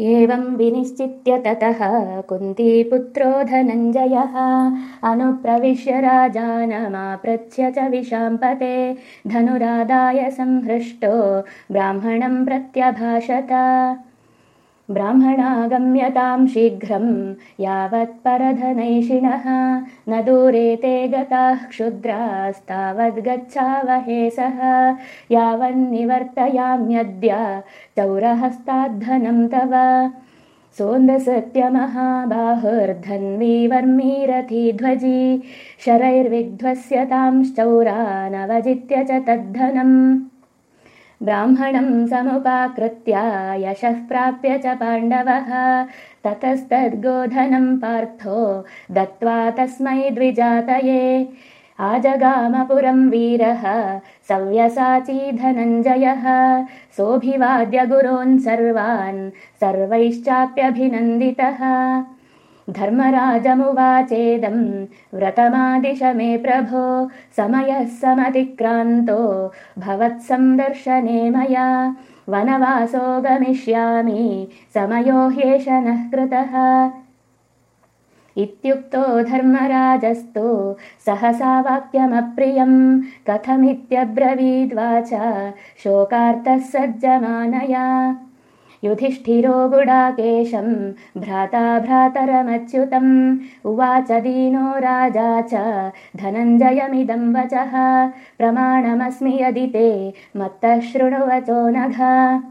एवं विनिश्चित्य ततः कुन्तीपुत्रो धनञ्जयः अनुप्रविश्य राजानमापृच्छ्य च विशाम्पते। धनुरादाय संहृष्टो ब्राह्मणं प्रत्यभाषत ब्राह्मणागम्यतां शीघ्रं यावत्परधनैषिणः न दूरे ते गताः क्षुद्रास्तावद्गच्छावहे सः। यावन्निवर्तयाम्यद्य चौरहस्ताद्धनं तव। सोन्दसत्यमहाबाहुर्धन्वी वर्मीरथी ध्वजी शरैर्विध्वस्य तांश्चौरानवजित्य च तद्धनम् ब्राह्मणं समुपाकृत्य यशः प्राप्य च पाण्डवः। ततस्तद्गोधनं पार्थो दत्त्वा तस्मै द्विजातये। आजगामपुरं वीरः सव्यसाची धनञ्जयः। सोऽभिवाद्य गुरोन् सर्वान् सर्वैश्चाप्यभिनन्दितः धर्मराजमुवाचेदं व्रतमादिश मे प्रभो समयः समतिक्रान्तो भवत्सन्दर्शने मया वनवासो गमिष्यामि समयो ह्येष नः कृतः। इत्युक्तो धर्मराजस्तु सहसा वाक्यमप्रियं कथमित्यब्रवीद्वाच शोकार्तः सज्जमानया युधिष्ठिरो गुडाकेशं भ्राता भ्रातरमच्युतम् उवाच दीनो राजा च धनञ्जयमिदं वचः। प्रमाणमस्मि यदि ते मत्तः शृणुवचो नघ